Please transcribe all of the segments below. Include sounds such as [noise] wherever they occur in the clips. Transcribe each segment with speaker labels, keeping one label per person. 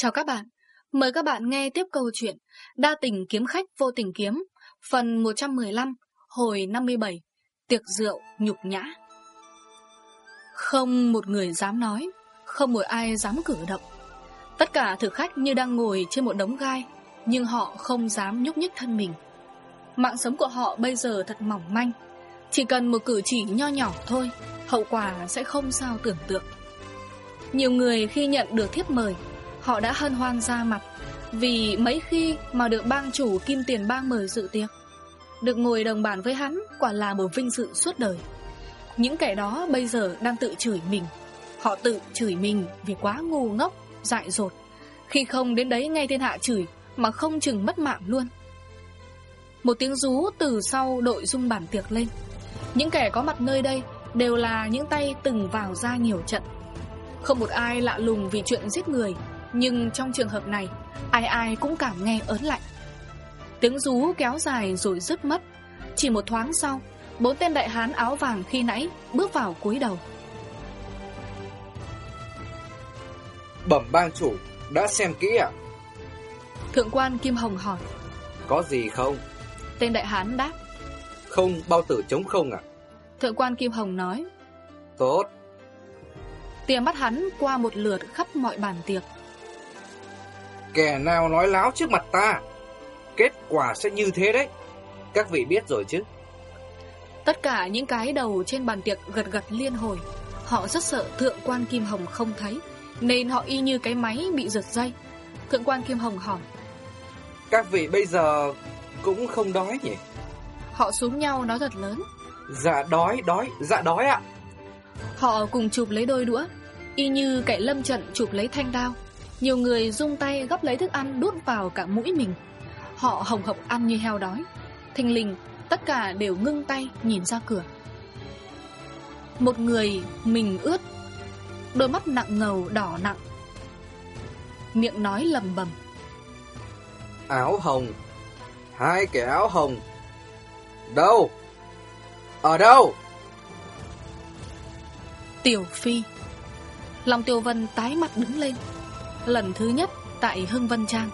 Speaker 1: Chào các bạn, mời các bạn nghe tiếp câu chuyện Đa tình kiếm khách vô tình kiếm Phần 115, hồi 57 Tiệc rượu nhục nhã. Không một người dám nói Không một ai dám cử động. Tất cả thực khách như đang ngồi trên một đống gai Nhưng họ không dám nhúc nhích thân mình. Mạng sống của họ bây giờ thật mỏng manh. Chỉ cần một cử chỉ nho nhỏ thôi Hậu quả sẽ không sao tưởng tượng. Nhiều người khi nhận được thiếp mời Họ đã hân hoan ra mặt. Vì mấy khi mà được bang chủ kim tiền bang mời dự tiệc Được ngồi đồng bàn với hắn Quả là một vinh dự suốt đời. Những kẻ đó bây giờ đang tự chửi mình. Họ tự chửi mình vì quá ngu ngốc, dại dột. Khi không đến đấy ngay thiên hạ chửi Mà không chừng mất mạng luôn. Một tiếng rú từ sau đội dung bản tiệc lên. Những kẻ có mặt nơi đây Đều là những tay từng vào ra nhiều trận. Không một ai lạ lùng vì chuyện giết người nhưng trong trường hợp này Ai ai cũng cảm nghe ớn lạnh. Tiếng rú kéo dài rồi dứt mất. Chỉ một thoáng sau Bốn tên đại hán áo vàng khi nãy Bước vào cúi đầu.
Speaker 2: Bẩm bang chủ Đã xem kỹ ạ.
Speaker 1: Thượng quan Kim Hồng hỏi.
Speaker 2: Có gì không?
Speaker 1: Tên đại hán đáp.
Speaker 2: Không bao tử chống không ạ.
Speaker 1: Thượng quan Kim Hồng nói.
Speaker 2: Tốt.
Speaker 1: Tia mắt hắn qua một lượt khắp mọi bàn tiệc
Speaker 2: Kẻ nào nói láo trước mặt ta Kết quả sẽ như thế đấy. Các vị biết rồi chứ?
Speaker 1: Tất cả những cái đầu trên bàn tiệc gật gật liên hồi. Họ rất sợ thượng quan Kim Hồng không thấy Nên họ y như cái máy bị giật dây. Thượng quan Kim Hồng hỏi
Speaker 2: Các vị bây giờ cũng không đói nhỉ?
Speaker 1: Họ xuống nhau nói thật lớn.
Speaker 2: Dạ đói, đói, dạ đói ạ.
Speaker 1: Họ cùng chụp lấy đôi đũa Y như kẻ lâm trận chụp lấy thanh đao nhiều người dung tay gấp lấy thức ăn đút vào cả mũi mình. Họ hồng hộc ăn như heo đói. Thình lình Tất cả đều ngưng tay nhìn ra cửa. Một người mình ướt Đôi mắt nặng ngầu đỏ nặng. Miệng nói lầm bầm.
Speaker 2: Áo hồng. Hai kẻ áo hồng. Đâu? Ở đâu?
Speaker 1: Tiểu Phi. Lòng Tiêu Vân tái mặt đứng lên Lần thứ nhất tại Hưng Vân Trang,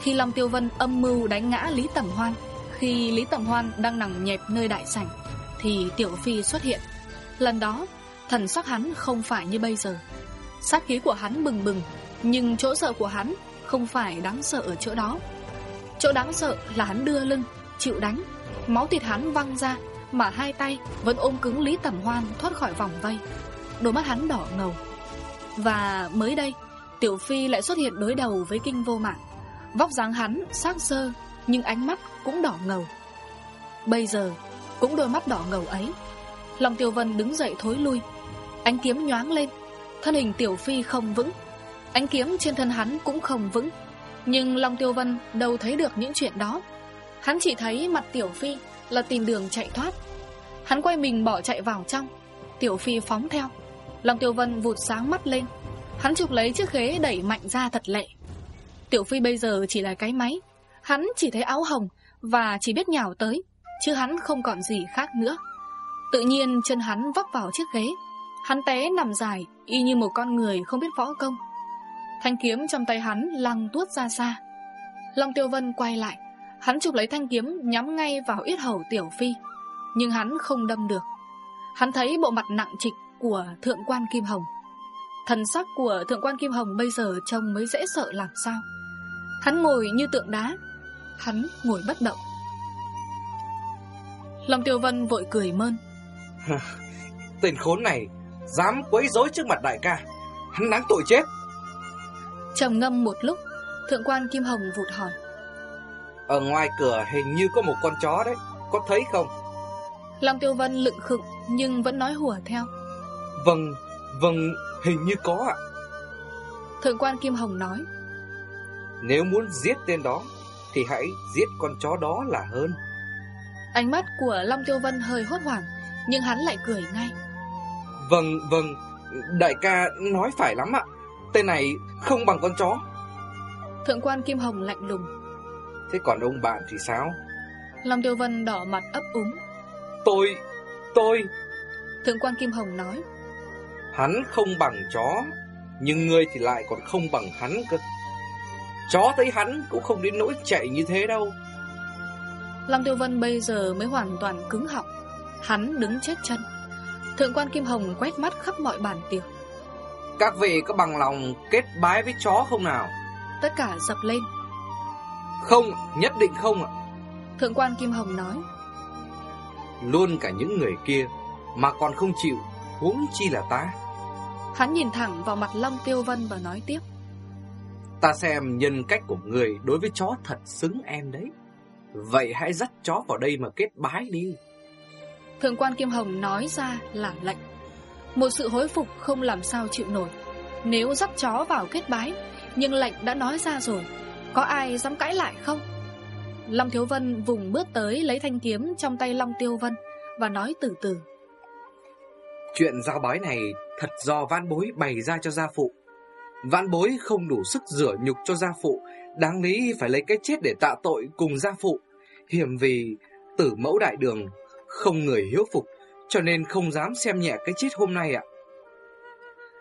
Speaker 1: Khi Long Tiêu Vân âm mưu đánh ngã Lý Tẩm Hoan. Khi Lý Tẩm Hoan đang nằm nhẹp nơi đại sảnh, Thì Tiểu Phi xuất hiện. Lần đó, thần sắc hắn không phải như bây giờ. Sát khí của hắn bừng bừng, Nhưng chỗ sợ của hắn không phải đáng sợ ở chỗ đó. Chỗ đáng sợ là hắn đưa lưng, Chịu đánh. Máu thịt hắn văng ra, Mà hai tay vẫn ôm cứng Lý Tẩm Hoan thoát khỏi vòng vây. Đôi mắt hắn đỏ ngầu. Và mới đây Tiểu Phi lại xuất hiện đối đầu với kinh vô mạng. Vóc dáng hắn sắc sơ, Nhưng ánh mắt cũng đỏ ngầu. Bây giờ, cũng đôi mắt đỏ ngầu ấy. Lòng Tiểu Vân đứng dậy thối lui. Ánh kiếm nhoáng lên, Thân hình Tiểu Phi không vững. Ánh kiếm trên thân hắn cũng không vững. Nhưng Long Tiêu Vân đâu thấy được những chuyện đó. Hắn chỉ thấy mặt Tiểu Phi Là tìm đường chạy thoát. Hắn quay mình bỏ chạy vào trong. Tiểu Phi phóng theo. Long Tiêu Vân vụt sáng mắt lên. Hắn chụp lấy chiếc ghế đẩy mạnh ra thật lệ Tiểu Phi bây giờ chỉ là cái máy. Hắn chỉ thấy áo hồng Và chỉ biết nhào tới, Chứ hắn không còn gì khác nữa. Tự nhiên chân hắn vấp vào chiếc ghế. Hắn té nằm dài, Y như một con người không biết võ công. Thanh kiếm trong tay hắn lăng tuốt ra xa. Long Tiêu Vân quay lại. Hắn chụp lấy thanh kiếm nhắm ngay vào yết hầu Tiểu Phi, Nhưng hắn không đâm được. Hắn thấy bộ mặt nặng trịch của Thượng quan Kim Hồng. Thần sắc của Thượng quan Kim Hồng bây giờ trông mới dễ sợ làm sao. Hắn ngồi như tượng đá Hắn ngồi bất động. Long Tiêu Vân vội cười mơn. [laughs]
Speaker 2: Tên khốn này Dám quấy rối trước mặt đại ca Hắn đáng tội chết.
Speaker 1: Trầm ngâm một lúc Thượng quan Kim Hồng vụt hỏi.
Speaker 2: Ở ngoài cửa hình như có một con chó đấy Có thấy không?
Speaker 1: Long Tiêu Vân lựng khựng Nhưng vẫn nói hùa theo.
Speaker 2: Vâng, vâng Hình như có ạ.
Speaker 1: Thượng quan Kim Hồng nói.
Speaker 2: Nếu muốn giết tên đó Thì hãy giết con chó đó là hơn.
Speaker 1: Ánh mắt của Long Tiêu Vân hơi hốt hoảng Nhưng hắn lại cười ngay.
Speaker 2: Vâng, vâng Đại ca nói phải lắm ạ. Tên này không bằng con chó.
Speaker 1: Thượng quan Kim Hồng lạnh lùng.
Speaker 2: Thế còn ông bạn thì sao?
Speaker 1: Long Tiêu Vân đỏ mặt ấp úng.
Speaker 2: Tôi, tôi.
Speaker 1: Thượng quan Kim Hồng nói
Speaker 2: Hắn không bằng chó Nhưng ngươi thì lại còn không bằng hắn cơ. Chó thấy hắn cũng không đến nỗi chạy như thế đâu.
Speaker 1: Long Tiêu Vân bây giờ mới hoàn toàn cứng họng. Hắn đứng chết chân. Thượng quan Kim Hồng quét mắt khắp mọi bàn tiệc.
Speaker 2: Các vị có bằng lòng kết bái với chó không nào?
Speaker 1: Tất cả dập lên.
Speaker 2: Không, nhất định không ạ.
Speaker 1: Thượng quan Kim Hồng nói.
Speaker 2: Luôn cả những người kia Mà còn không chịu Huống chi là ta
Speaker 1: Hắn nhìn thẳng vào mặt Long Tiêu Vân và nói tiếp.
Speaker 2: Ta xem nhân cách của người đối với chó thật xứng em đấy. Vậy hãy dắt chó vào đây mà kết bái đi.
Speaker 1: Thượng quan Kim Hồng nói ra là lệnh. Một sự hối phục không làm sao chịu nổi. Nếu dắt chó vào kết bái Nhưng lệnh đã nói ra rồi Có ai dám cãi lại không? Long Thiếu Vân vùng bước tới lấy thanh kiếm trong tay Long Tiêu Vân Và nói từ từ
Speaker 2: Chuyện giao bói này thật do văn bối bày ra cho gia phụ. Văn bối không đủ sức rửa nhục cho gia phụ, Đáng lý phải lấy cái chết để tạ tội cùng gia phụ. Hiểm vì tử mẫu đại đường, Không người hiếu phục, Cho nên không dám xem nhẹ cái chết hôm nay ạ.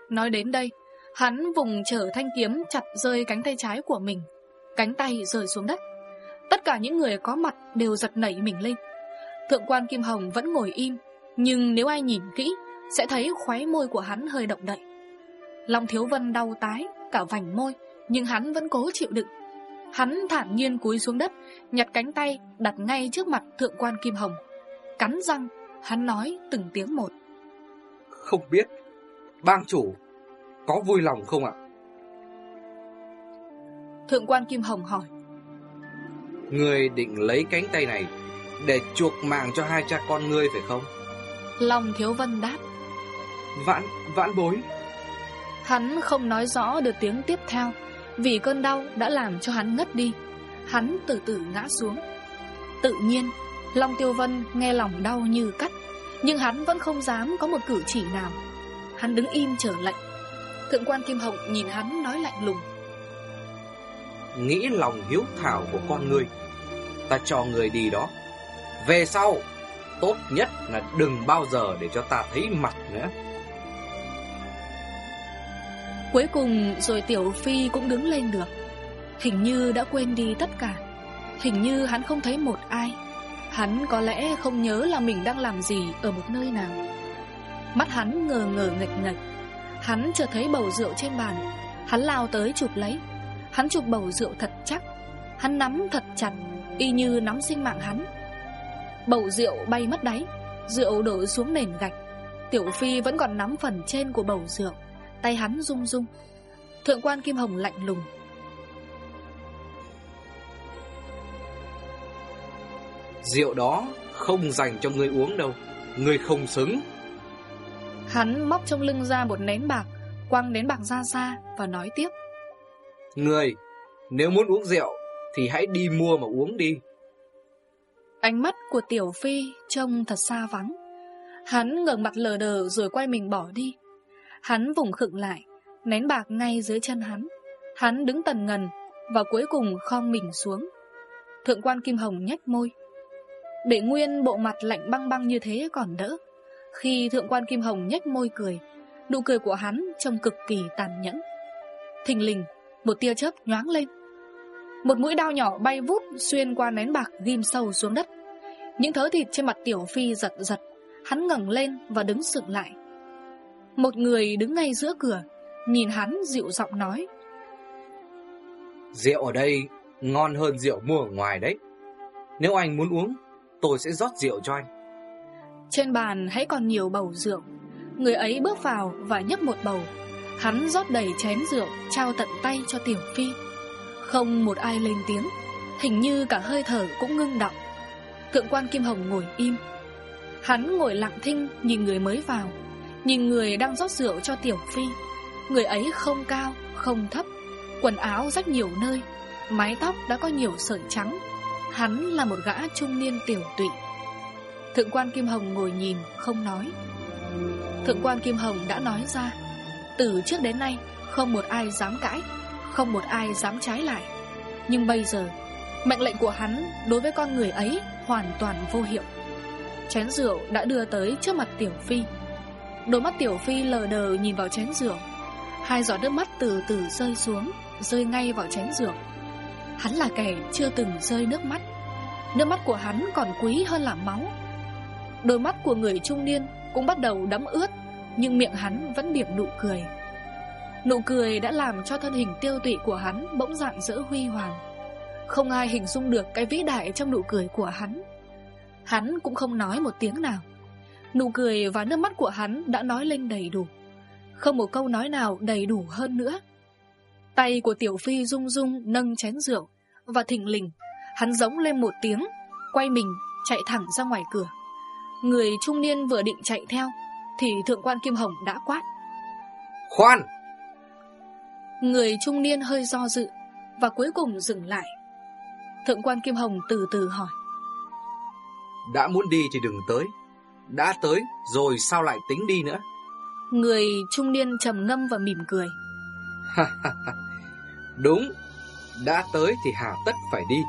Speaker 1: Nói đến đây, Hắn vùng trở thanh kiếm chặt rơi cánh tay trái của mình, Cánh tay rơi xuống đất. Tất cả những người có mặt đều giật nảy mình lên. Thượng quan Kim Hồng vẫn ngồi im, Nhưng nếu ai nhìn kỹ sẽ thấy khóe môi của hắn hơi động đậy. Long Thiếu Vân đau tái Cả vành môi Nhưng hắn vẫn cố chịu đựng. Hắn thản nhiên cúi xuống đất Nhặt cánh tay đặt ngay trước mặt thượng quan Kim Hồng. Cắn răng Hắn nói từng tiếng một.
Speaker 2: Không biết Bang chủ Có vui lòng không ạ?
Speaker 1: Thượng quan Kim Hồng hỏi.
Speaker 2: Người định lấy cánh tay này Để chuộc mạng cho hai cha con ngươi phải không?
Speaker 1: Long Thiếu Vân đáp
Speaker 2: Vãn, vãn bối.
Speaker 1: Hắn không nói rõ được tiếng tiếp theo Vì cơn đau đã làm cho hắn ngất đi. Hắn từ từ ngã xuống. Tự nhiên Long Tiêu Vân nghe lòng đau như cắt Nhưng hắn vẫn không dám có một cử chỉ nào. Hắn đứng im trở lạnh Thượng quan Kim Hồng nhìn hắn nói lạnh lùng.
Speaker 2: Nghĩ lòng hiếu thảo của con người Ta cho người đi đó. Về sau Tốt nhất là đừng bao giờ để cho ta thấy mặt nữa
Speaker 1: Cuối cùng rồi Tiểu Phi cũng đứng lên được. Hình như đã quên đi tất cả. Hình như hắn không thấy một ai. Hắn có lẽ không nhớ là mình đang làm gì ở một nơi nào. Mắt hắn ngờ ngờ nghịch nghịch. Hắn chợt thấy bầu rượu trên bàn. Hắn lao tới chụp lấy. Hắn chụp bầu rượu thật chắc. Hắn nắm thật chặt, Y như nắm sinh mạng hắn. Bầu rượu bay mất đáy. Rượu đổ xuống nền gạch. Tiểu Phi vẫn còn nắm phần trên của bầu rượu. Tay hắn rung rung. Thượng quan Kim Hồng lạnh lùng.
Speaker 2: Rượu đó không dành cho ngươi uống đâu. Ngươi không xứng.
Speaker 1: Hắn móc trong lưng ra một nén bạc Quăng nén bạc ra xa Và nói tiếp.
Speaker 2: Ngươi Nếu muốn uống rượu Thì hãy đi mua mà uống đi.
Speaker 1: Ánh mắt của Tiểu Phi Trông thật xa vắng. Hắn ngẩng mặt lờ đờ rồi quay mình bỏ đi Hắn vùng khựng lại, Nén bạc ngay dưới chân hắn. Hắn đứng tần ngần Và cuối cùng khom mình xuống. Thượng quan Kim Hồng nhách môi. Để nguyên bộ mặt lạnh băng băng như thế còn đỡ. Khi thượng quan Kim Hồng nhách môi cười, Nụ cười của hắn trông cực kỳ tàn nhẫn. Thình lình, Một tia chớp nhoáng lên. Một mũi đao nhỏ bay vút Xuyên qua nén bạc ghim sâu xuống đất. Những thớ thịt trên mặt Tiểu Phi giật giật. Hắn ngẩng lên và đứng sững lại. Một người đứng ngay giữa cửa Nhìn hắn dịu giọng nói.
Speaker 2: Rượu ở đây ngon hơn rượu mua ở ngoài đấy. Nếu anh muốn uống Tôi sẽ rót rượu cho anh.
Speaker 1: Trên bàn hãy còn nhiều bầu rượu. Người ấy bước vào và nhấp một bầu. Hắn rót đầy chén rượu Trao tận tay cho Tiểu Phi. Không một ai lên tiếng. Hình như cả hơi thở cũng ngưng động. Thượng quan Kim Hồng ngồi im. Hắn ngồi lặng thinh nhìn người mới vào Nhìn người đang rót rượu cho Tiểu Phi. Người ấy không cao, không thấp Quần áo rách nhiều nơi Mái tóc đã có nhiều sợi trắng. Hắn là một gã trung niên tiểu tụy. Thượng quan Kim Hồng ngồi nhìn Không nói. Thượng quan Kim Hồng đã nói ra Từ trước đến nay Không một ai dám cãi Không một ai dám trái lại. Nhưng bây giờ Mệnh lệnh của hắn đối với con người ấy Hoàn toàn vô hiệu. Chén rượu đã đưa tới trước mặt Tiểu Phi. Đôi mắt Tiểu Phi lờ đờ nhìn vào chén rượu. Hai giọt nước mắt từ từ rơi xuống, Rơi ngay vào chén rượu. Hắn là kẻ chưa từng rơi nước mắt. Nước mắt của hắn còn quý hơn là máu. Đôi mắt của người trung niên cũng bắt đầu đẫm ướt, Nhưng miệng hắn vẫn điểm nụ cười. Nụ cười đã làm cho thân hình tiêu tụy của hắn bỗng dạng dỡ huy hoàng. Không ai hình dung được cái vĩ đại trong nụ cười của hắn. Hắn cũng không nói một tiếng nào. Nụ cười và nước mắt của hắn đã nói lên đầy đủ. Không một câu nói nào đầy đủ hơn nữa. Tay của Tiểu Phi rung rung nâng chén rượu Và thỉnh lình Hắn giống lên một tiếng Quay mình chạy thẳng ra ngoài cửa. Người trung niên vừa định chạy theo Thì thượng quan Kim Hồng đã quát.
Speaker 2: Khoan!
Speaker 1: Người trung niên hơi do dự Và cuối cùng dừng lại. Thượng quan Kim Hồng từ từ hỏi.
Speaker 2: Đã muốn đi thì đừng tới Đã tới rồi sao lại tính đi nữa?
Speaker 1: Người trung niên trầm ngâm và mỉm cười.
Speaker 2: Đúng Đã tới thì hà tất phải đi.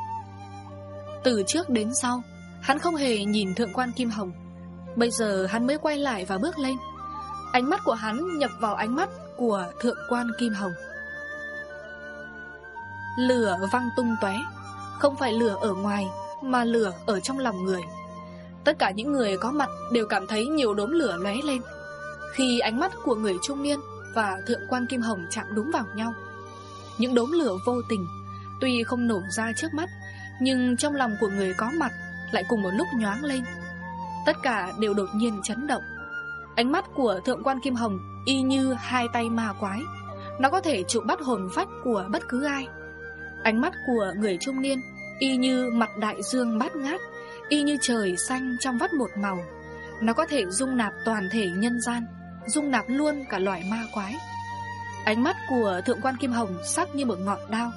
Speaker 1: Từ trước đến sau Hắn không hề nhìn thượng quan Kim Hồng. Bây giờ hắn mới quay lại và bước lên. Ánh mắt của hắn nhập vào ánh mắt của thượng quan Kim Hồng. Lửa văng tung tóe. Không phải lửa ở ngoài Mà lửa ở trong lòng người Tất cả những người có mặt Đều cảm thấy nhiều đốm lửa lóe lên. Khi ánh mắt của người trung niên Và thượng quan Kim Hồng chạm đúng vào nhau, Những đốm lửa vô tình Tuy không nổ ra trước mắt, Nhưng trong lòng của người có mặt Lại cùng một lúc nhoáng lên. Tất cả đều đột nhiên chấn động. Ánh mắt của thượng quan Kim Hồng Y như hai tay ma quái, Nó có thể trụ bắt hồn phách của bất cứ ai. Ánh mắt của người trung niên Y như mặt đại dương bát ngát Y như trời xanh trong vắt một màu. Nó có thể dung nạp toàn thể nhân gian, Dung nạp luôn cả loài ma quái. Ánh mắt của thượng quan Kim Hồng sắc như một ngọn đao.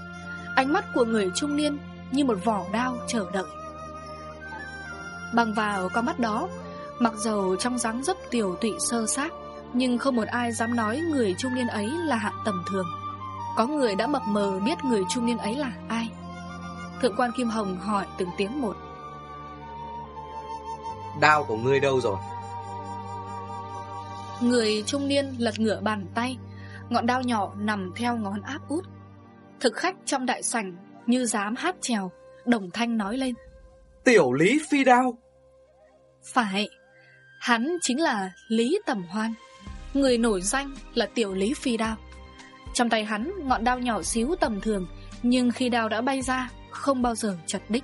Speaker 1: Ánh mắt của người trung niên như một vỏ đao chờ đợi. Bằng vào con mắt đó, Mặc dầu trong dáng dấp tiểu tụy sơ xác Nhưng không một ai dám nói người trung niên ấy là hạng tầm thường. Có người đã mập mờ biết người trung niên ấy là ai? Thượng quan Kim Hồng hỏi từng tiếng một.
Speaker 2: Đao của ngươi đâu rồi?
Speaker 1: Người trung niên lật ngửa bàn tay Ngọn đao nhỏ nằm theo ngón áp út. Thực khách trong đại sảnh Như dám hát trèo Đồng thanh nói lên.
Speaker 2: Tiểu Lý Phi Đao!
Speaker 1: Phải Hắn chính là Lý Tầm Hoan. Người nổi danh là Tiểu Lý Phi Đao. Trong tay hắn ngọn đao nhỏ xíu tầm thường Nhưng khi đao đã bay ra Không bao giờ chật đích.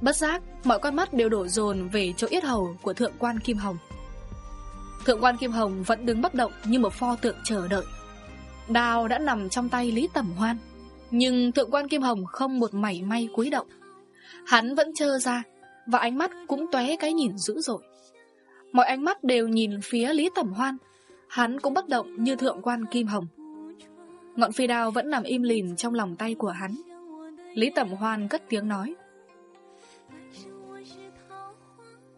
Speaker 1: Bất giác mọi con mắt đều đổ dồn Về chỗ yết hầu của thượng quan Kim Hồng. Thượng quan Kim Hồng vẫn đứng bất động Như một pho tượng chờ đợi. Đao đã nằm trong tay Lý tẩm Hoan, Nhưng thượng quan Kim Hồng không một mảy may cúi động. Hắn vẫn trơ ra Và ánh mắt cũng tóe cái nhìn dữ dội. Mọi ánh mắt đều nhìn phía Lý Tẩm Hoan, Hắn cũng bất động như thượng quan Kim Hồng. Ngọn phi đao vẫn nằm im lìm trong lòng tay của hắn. Lý Tẩm Hoan cất tiếng nói.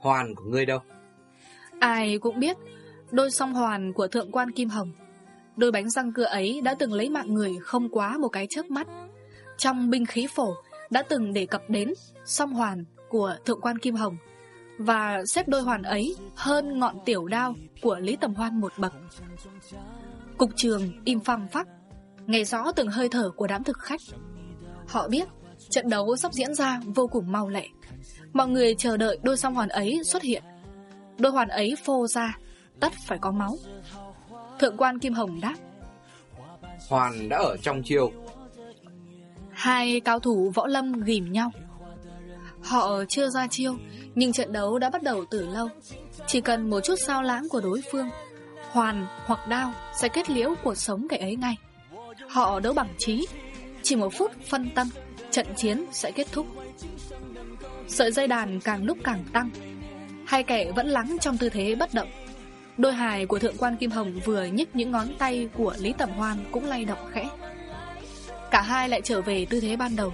Speaker 2: Hoàn của ngươi đâu
Speaker 1: Ai cũng biết Đôi song hoàn của thượng quan Kim Hồng Đôi bánh răng cưa ấy đã từng lấy mạng người không quá một cái chớp mắt Trong binh khí phổ đã từng đề cập đến song hoàn của thượng quan Kim Hồng và xếp đôi hoàn ấy hơn ngọn tiểu đao của Lý Tầm Hoan một bậc. Cục trường im phăng phắc, nghe rõ từng hơi thở của đám thực khách. Họ biết trận đấu sắp diễn ra vô cùng mau lẹ. Mọi người chờ đợi đôi song hoàn ấy xuất hiện. Đôi hoàn ấy phô ra, tất phải có máu. Thượng quan Kim Hồng đáp.
Speaker 2: Hoàn đã ở trong chiêu.
Speaker 1: Hai cao thủ võ lâm ghim nhau. Họ chưa ra chiêu Nhưng trận đấu đã bắt đầu từ lâu Chỉ cần một chút sao lãng của đối phương Hoàn hoặc đao Sẽ kết liễu cuộc sống kẻ ấy ngay Họ đấu bằng trí Chỉ một phút phân tâm Trận chiến sẽ kết thúc. Sợi dây đàn càng lúc càng tăng Hai kẻ vẫn lắng trong tư thế bất động. Đôi hài của thượng quan Kim Hồng Vừa nhích những ngón tay của Lý Tẩm Hoan Cũng lay động khẽ. Cả hai lại trở về tư thế ban đầu.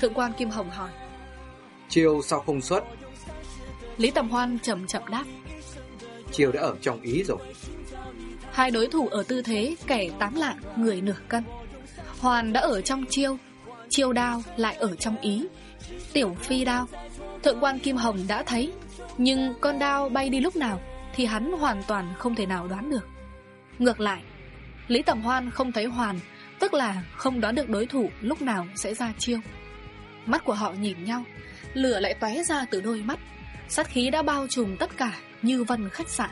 Speaker 1: Thượng quan Kim Hồng hỏi
Speaker 2: Chiêu sao không xuất?
Speaker 1: Lý Tầm Hoan chậm chậm đáp
Speaker 2: Chiêu đã ở trong ý rồi.
Speaker 1: Hai đối thủ ở tư thế kẻ tám lạng người nửa cân. Hoàn đã ở trong chiêu Chiêu đao lại ở trong ý. Tiểu phi đao, Thượng quan Kim Hồng đã thấy, Nhưng con đao bay đi lúc nào Thì hắn hoàn toàn không thể nào đoán được. Ngược lại, Lý Tầm Hoan không thấy Hoàn, Tức là không đoán được đối thủ lúc nào sẽ ra chiêu. Mắt của họ nhìn nhau, Lửa lại tóe ra từ đôi mắt. Sát khí đã bao trùm tất cả như vân khách sạn.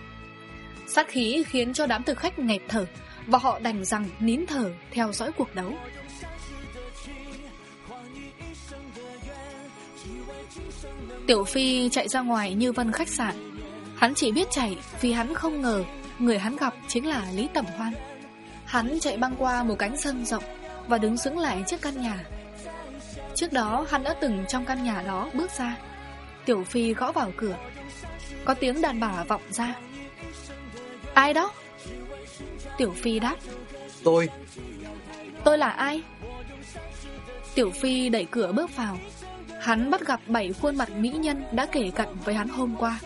Speaker 1: Sát khí khiến cho đám thực khách nghẹt thở Và họ đành rằng nín thở theo dõi cuộc đấu. Tiểu Phi chạy ra ngoài như vân khách sạn. Hắn chỉ biết chạy vì hắn không ngờ Người hắn gặp chính là Lý Tẩm Hoan. Hắn chạy băng qua một cánh sân rộng Và đứng sững lại trước căn nhà. Trước đó hắn đã từng trong căn nhà đó bước ra. Tiểu Phi gõ vào cửa. Có tiếng đàn bà vọng ra. Ai đó? Tiểu Phi đáp.
Speaker 2: Tôi.
Speaker 1: Tôi là ai? Tiểu Phi đẩy cửa bước vào Hắn bắt gặp bảy khuôn mặt mỹ nhân đã kể cận với hắn hôm qua.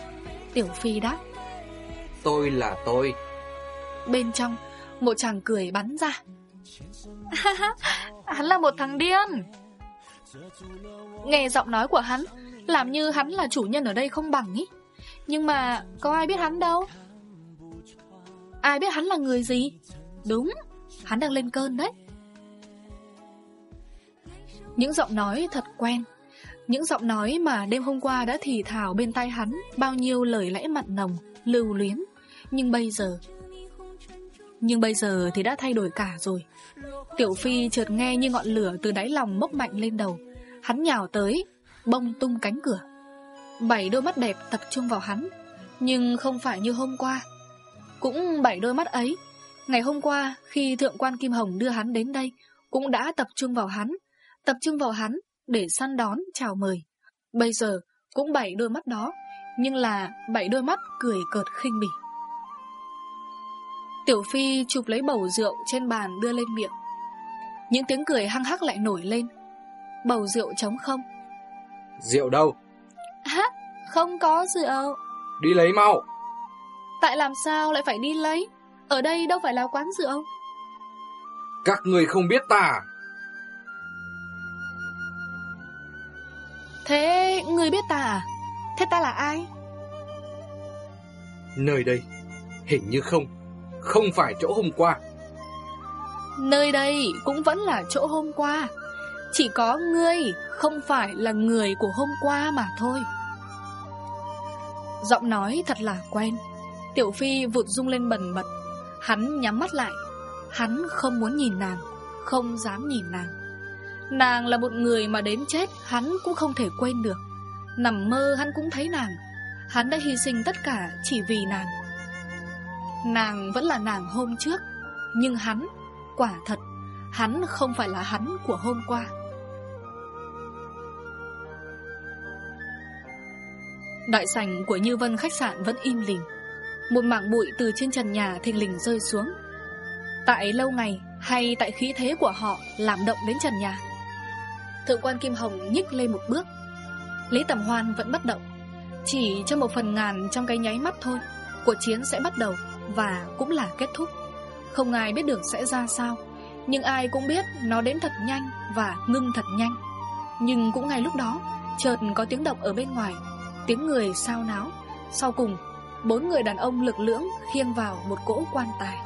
Speaker 1: Tiểu Phi đáp.
Speaker 2: Tôi là tôi.
Speaker 1: Bên trong Một chàng cười bắn ra. [laughs] Hắn là một thằng điên. Nghe giọng nói của hắn Làm như hắn là chủ nhân ở đây không bằng ý. Nhưng mà có ai biết hắn đâu? Ai biết hắn là người gì? Đúng Hắn đang lên cơn đấy. Những giọng nói thật quen những giọng nói mà đêm hôm qua đã thì thào bên tai hắn, Bao nhiêu lời lẽ mặn nồng, Lưu luyến. Nhưng bây giờ, Nhưng bây giờ thì đã thay đổi cả rồi. Tiểu Phi chợt nghe như ngọn lửa từ đáy lòng bốc mạnh lên đầu. Hắn nhào tới, Bông tung cánh cửa. Bảy đôi mắt đẹp tập trung vào hắn, Nhưng không phải như hôm qua. Cũng bảy đôi mắt ấy, Ngày hôm qua khi Thượng quan Kim Hồng đưa hắn đến đây, Cũng đã tập trung vào hắn, Tập trung vào hắn để săn đón chào mời. Bây giờ cũng bảy đôi mắt đó Nhưng là bảy đôi mắt cười cợt khinh bỉ. Tiểu Phi chụp lấy bầu rượu trên bàn đưa lên miệng. Những tiếng cười hăng hắc lại nổi lên. Bầu rượu trống không?
Speaker 2: Rượu đâu?
Speaker 1: Hả? Không có rượu.
Speaker 2: Đi lấy mau.
Speaker 1: Tại làm sao lại phải đi lấy? Ở đây đâu phải là quán rượu.
Speaker 2: Các người không biết ta
Speaker 1: Thế người biết ta à? Thế ta là ai?
Speaker 2: Nơi đây Hình như không Không phải chỗ hôm qua.
Speaker 1: Nơi đây cũng vẫn là chỗ hôm qua. Chỉ có ngươi Không phải là người của hôm qua mà thôi. Giọng nói thật là quen. Tiểu Phi vụt rung lên bần bật. Hắn nhắm mắt lại. Hắn không muốn nhìn nàng Không dám nhìn nàng Nàng là một người mà đến chết, Hắn cũng không thể quên được. Nằm mơ, hắn cũng thấy nàng. Hắn đã hy sinh tất cả chỉ vì nàng. Nàng vẫn là nàng hôm trước, Nhưng hắn, Quả thật, Hắn không phải là hắn của hôm qua. Đại sảnh của Như Vân khách sạn vẫn im lìm. Một mảng bụi từ trên trần nhà thình lình rơi xuống. Tại lâu ngày, hay tại khí thế của họ, làm động đến trần nhà. Thượng quan Kim Hồng nhích lên một bước. Lý Tầm Hoan vẫn bất động, Chỉ cho một phần ngàn trong cái nháy mắt thôi, Cuộc chiến sẽ bắt đầu Và cũng là kết thúc. Không ai biết được sẽ ra sao, Nhưng ai cũng biết nó đến thật nhanh Và ngưng thật nhanh. Nhưng cũng ngay lúc đó, Chợt có tiếng động ở bên ngoài, Tiếng người sao náo. Sau cùng, Bốn người đàn ông lực lưỡng khiêng vào một cỗ quan tài.